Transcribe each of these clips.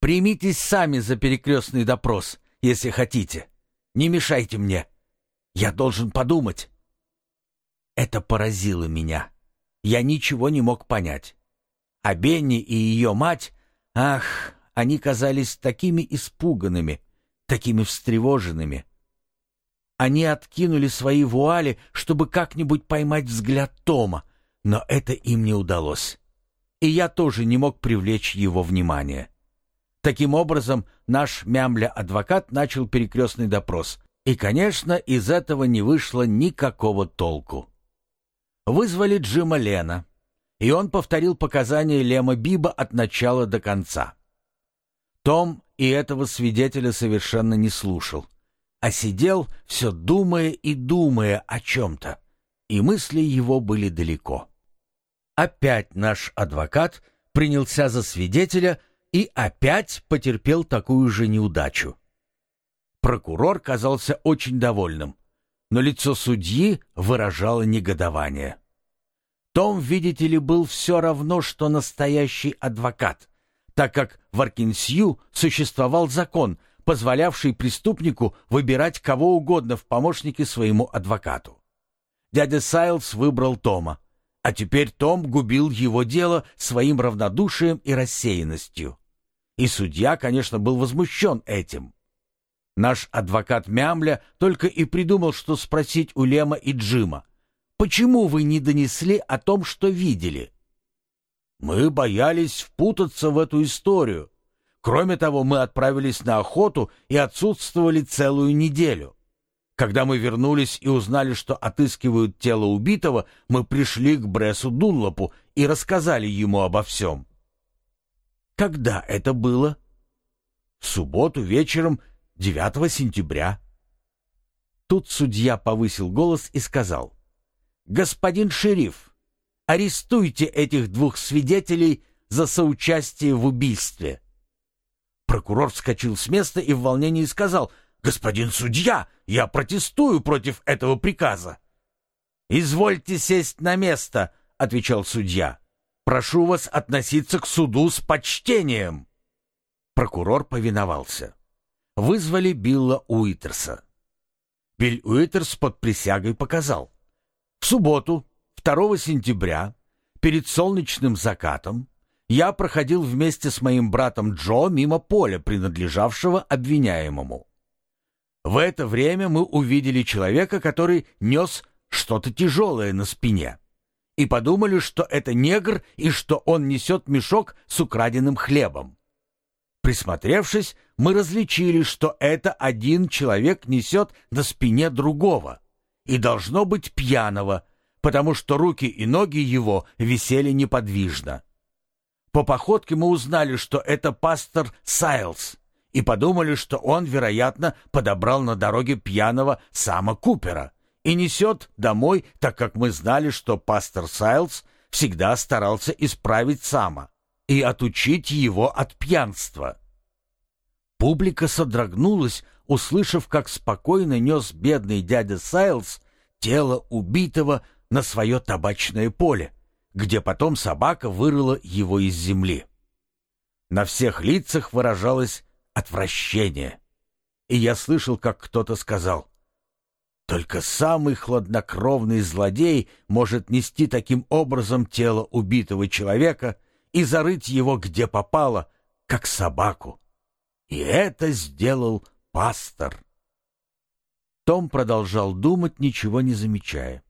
Примитесь сами за перекрестный допрос, если хотите. Не мешайте мне. Я должен подумать». Это поразило меня. Я ничего не мог понять. А Бенни и ее мать, ах, они казались такими испуганными, такими встревоженными. Они откинули свои вуали, чтобы как-нибудь поймать взгляд Тома, но это им не удалось. И я тоже не мог привлечь его внимание. Таким образом, наш мямля-адвокат начал перекрестный допрос, и, конечно, из этого не вышло никакого толку. Вызвали Джима Лена, и он повторил показания Лема Биба от начала до конца. Том и этого свидетеля совершенно не слушал, а сидел, все думая и думая о чем-то, и мысли его были далеко. Опять наш адвокат принялся за свидетеля и опять потерпел такую же неудачу. Прокурор казался очень довольным, но лицо судьи выражало негодование. Том, видите ли, был все равно, что настоящий адвокат, так как в Аркинсью существовал закон, позволявший преступнику выбирать кого угодно в помощники своему адвокату. Дядя Сайлс выбрал Тома, а теперь Том губил его дело своим равнодушием и рассеянностью. И судья, конечно, был возмущен этим. Наш адвокат Мямля только и придумал, что спросить у Лема и Джима. «Почему вы не донесли о том, что видели?» «Мы боялись впутаться в эту историю. Кроме того, мы отправились на охоту и отсутствовали целую неделю. Когда мы вернулись и узнали, что отыскивают тело убитого, мы пришли к Брессу Дунлопу и рассказали ему обо всем». «Когда это было?» «В субботу вечером 9 сентября. Тут судья повысил голос и сказал, «Господин шериф, арестуйте этих двух свидетелей за соучастие в убийстве». Прокурор вскочил с места и в волнении сказал, «Господин судья, я протестую против этого приказа». «Извольте сесть на место», — отвечал судья. «Прошу вас относиться к суду с почтением». Прокурор повиновался вызвали Билла Уитерса. Билл Уитерс под присягой показал. В субботу, 2 сентября, перед солнечным закатом, я проходил вместе с моим братом Джо мимо поля, принадлежавшего обвиняемому. В это время мы увидели человека, который нес что-то тяжелое на спине, и подумали, что это негр и что он несет мешок с украденным хлебом. Присмотревшись, мы различили, что это один человек несет на спине другого, и должно быть пьяного, потому что руки и ноги его висели неподвижно. По походке мы узнали, что это пастор Сайлз, и подумали, что он, вероятно, подобрал на дороге пьяного Сама Купера и несет домой, так как мы знали, что пастор Сайлз всегда старался исправить Сама и отучить его от пьянства. Публика содрогнулась, услышав, как спокойно нес бедный дядя Сайлз тело убитого на свое табачное поле, где потом собака вырыла его из земли. На всех лицах выражалось отвращение. И я слышал, как кто-то сказал, «Только самый хладнокровный злодей может нести таким образом тело убитого человека — и зарыть его где попало, как собаку. И это сделал пастор. Том продолжал думать, ничего не замечая.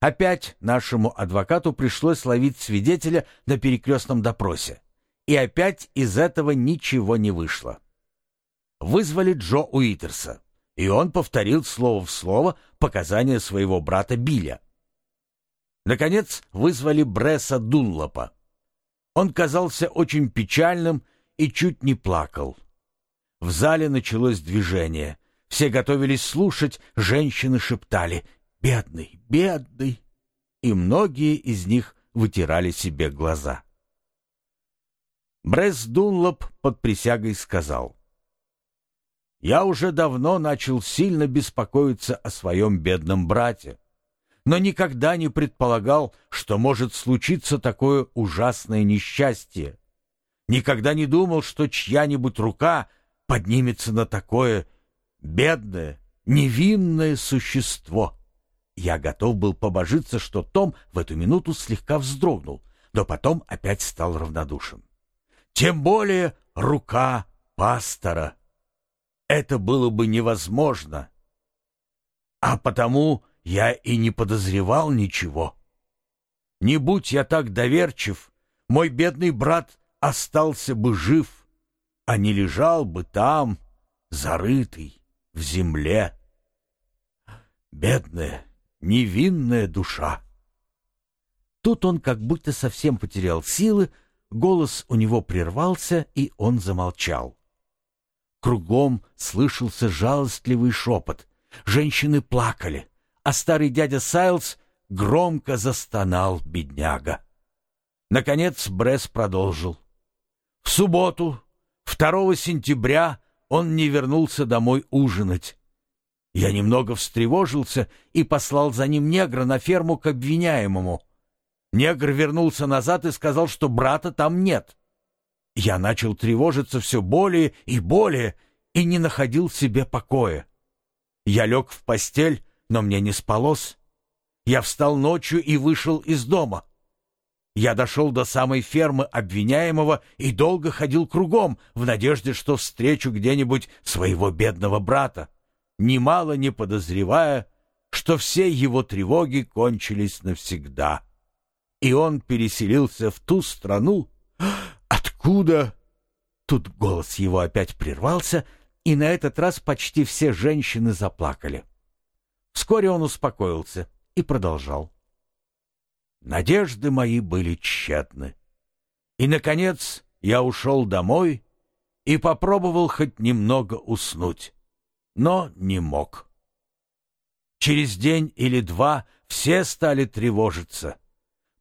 Опять нашему адвокату пришлось ловить свидетеля на перекрестном допросе. И опять из этого ничего не вышло. Вызвали Джо Уитерса, и он повторил слово в слово показания своего брата Билля. Наконец вызвали Бресса Дунлопа. Он казался очень печальным и чуть не плакал. В зале началось движение. Все готовились слушать, женщины шептали «Бедный, бедный!» И многие из них вытирали себе глаза. Бресс Дунлоп под присягой сказал «Я уже давно начал сильно беспокоиться о своем бедном брате но никогда не предполагал, что может случиться такое ужасное несчастье. Никогда не думал, что чья-нибудь рука поднимется на такое бедное, невинное существо. Я готов был побожиться, что Том в эту минуту слегка вздрогнул, но потом опять стал равнодушен. Тем более рука пастора. Это было бы невозможно. А потому я и не подозревал ничего. Не будь я так доверчив, мой бедный брат остался бы жив, а не лежал бы там, зарытый в земле. Бедная, невинная душа. Тут он как будто совсем потерял силы, голос у него прервался, и он замолчал. Кругом слышался жалостливый шепот. Женщины плакали, а старый дядя Сайлз громко застонал бедняга. Наконец Брес продолжил. В субботу, 2 сентября, он не вернулся домой ужинать. Я немного встревожился и послал за ним негра на ферму к обвиняемому. Негр вернулся назад и сказал, что брата там нет. Я начал тревожиться все более и более и не находил себе покоя. Я лег в постель, но мне не спалось. Я встал ночью и вышел из дома. Я дошел до самой фермы обвиняемого и долго ходил кругом в надежде, что встречу где-нибудь своего бедного брата, немало не подозревая, что все его тревоги кончились навсегда. И он переселился в ту страну, откуда... Тут голос его опять прервался, и на этот раз почти все женщины заплакали. Вскоре он успокоился и продолжал. Надежды мои были тщетны. И, наконец, я ушел домой и попробовал хоть немного уснуть, но не мог. Через день или два все стали тревожиться.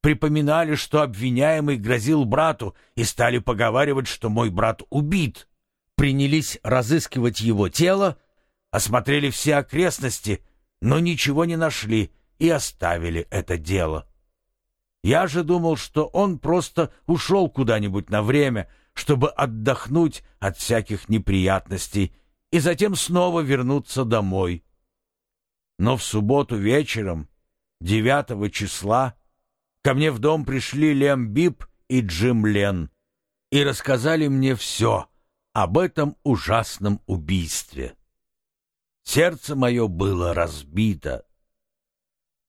Припоминали, что обвиняемый грозил брату, и стали поговаривать, что мой брат убит. Принялись разыскивать его тело, осмотрели все окрестности, но ничего не нашли — и оставили это дело. Я же думал, что он просто ушел куда-нибудь на время, чтобы отдохнуть от всяких неприятностей и затем снова вернуться домой. Но в субботу вечером, 9 числа, ко мне в дом пришли Лем Бип и Джим Лен и рассказали мне все об этом ужасном убийстве. Сердце мое было разбито.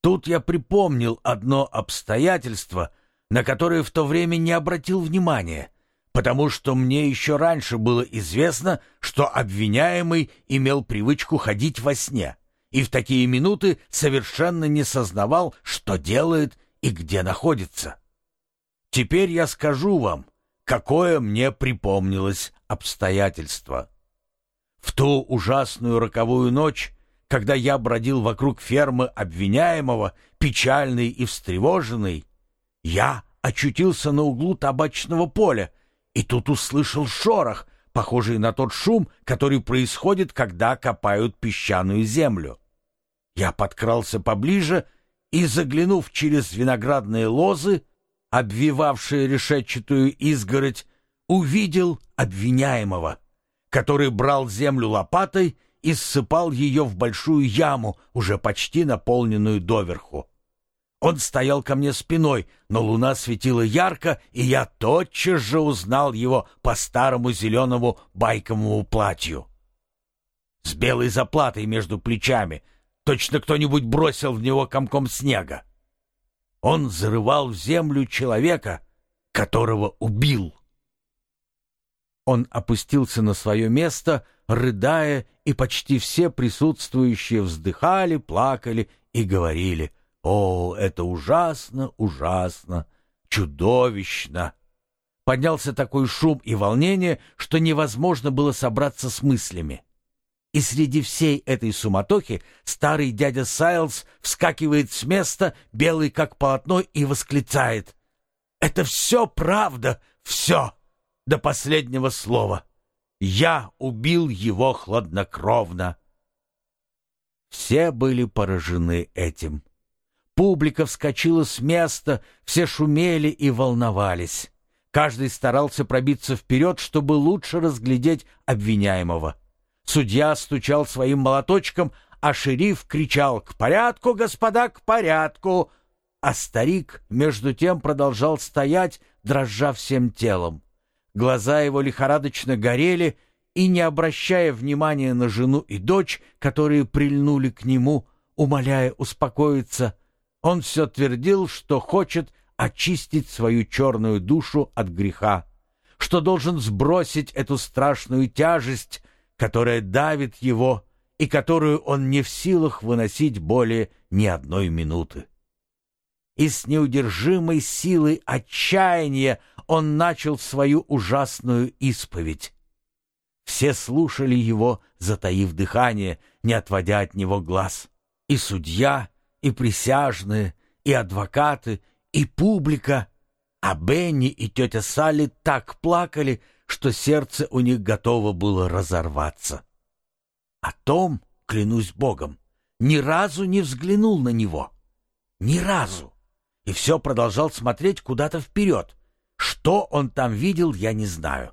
Тут я припомнил одно обстоятельство, на которое в то время не обратил внимания, потому что мне еще раньше было известно, что обвиняемый имел привычку ходить во сне и в такие минуты совершенно не сознавал, что делает и где находится. Теперь я скажу вам, какое мне припомнилось обстоятельство. В ту ужасную роковую ночь когда я бродил вокруг фермы обвиняемого, печальный и встревоженный, я очутился на углу табачного поля и тут услышал шорох, похожий на тот шум, который происходит, когда копают песчаную землю. Я подкрался поближе и, заглянув через виноградные лозы, обвивавшие решетчатую изгородь, увидел обвиняемого, который брал землю лопатой и ссыпал ее в большую яму, уже почти наполненную доверху. Он стоял ко мне спиной, но луна светила ярко, и я тотчас же узнал его по старому зеленому байковому платью. С белой заплатой между плечами, точно кто-нибудь бросил в него комком снега. Он зарывал в землю человека, которого убил. Он опустился на свое место, рыдая, и почти все присутствующие вздыхали, плакали и говорили «О, это ужасно, ужасно, чудовищно!» Поднялся такой шум и волнение, что невозможно было собраться с мыслями. И среди всей этой суматохи старый дядя Сайлз вскакивает с места, белый как полотно, и восклицает «Это все правда, все!» до последнего слова. Я убил его хладнокровно. Все были поражены этим. Публика вскочила с места, все шумели и волновались. Каждый старался пробиться вперед, чтобы лучше разглядеть обвиняемого. Судья стучал своим молоточком, а шериф кричал «К порядку, господа, к порядку!» А старик, между тем, продолжал стоять, дрожа всем телом. Глаза его лихорадочно горели, и, не обращая внимания на жену и дочь, которые прильнули к нему, умоляя успокоиться, он все твердил, что хочет очистить свою черную душу от греха, что должен сбросить эту страшную тяжесть, которая давит его и которую он не в силах выносить более ни одной минуты. И с неудержимой силой отчаяния он начал свою ужасную исповедь. Все слушали его, затаив дыхание, не отводя от него глаз. И судья, и присяжные, и адвокаты, и публика, а Бенни и тетя Салли так плакали, что сердце у них готово было разорваться. А Том, клянусь Богом, ни разу не взглянул на него. Ни разу. И все продолжал смотреть куда-то вперед. Что он там видел, я не знаю.